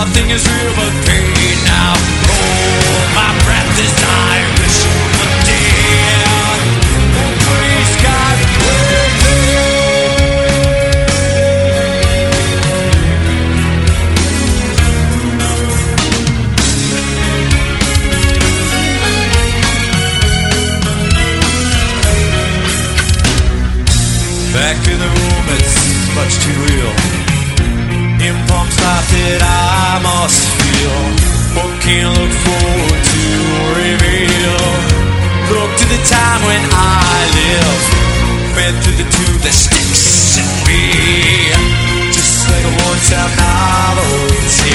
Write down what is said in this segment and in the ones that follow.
Nothing is real but pain now. Oh, my breath is I What can I look forward to reveal? Look to the time when I lived. Fed through the tube that sticks in me. Just like a one-time novelty.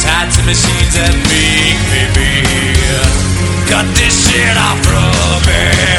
Tied to machines that make me be. Cut this shit off from me.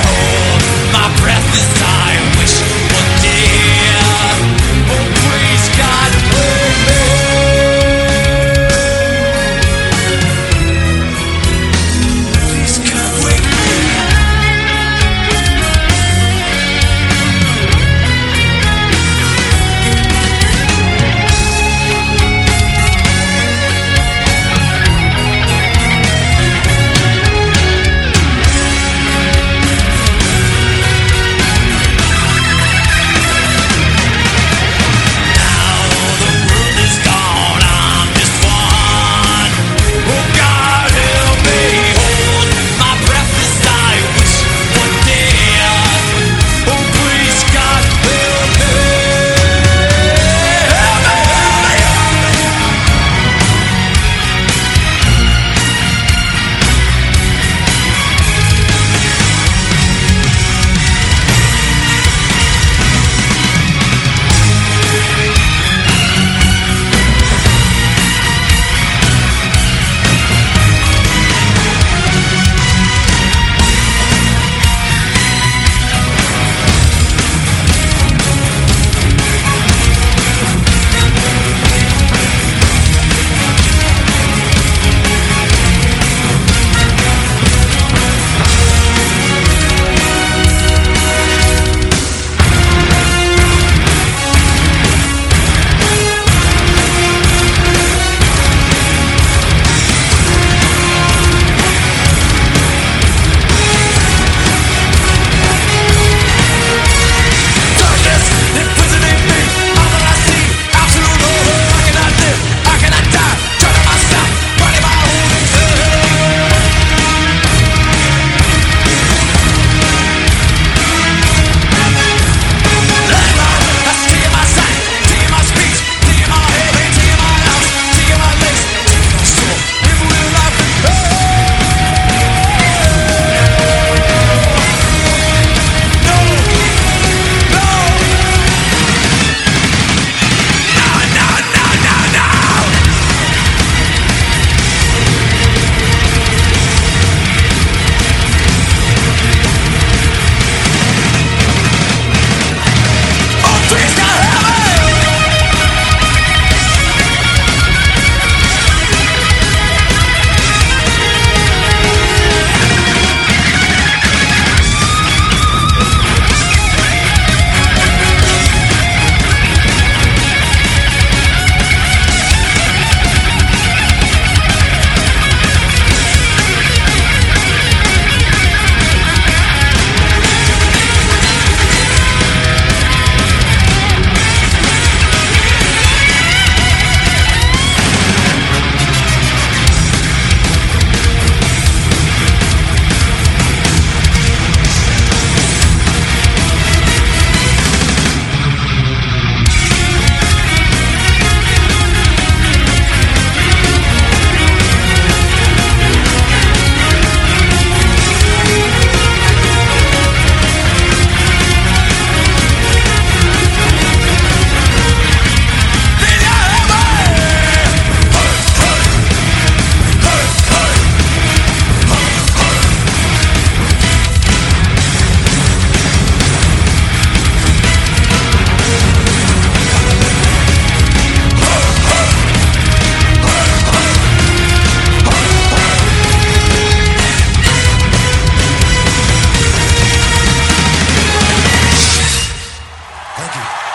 You.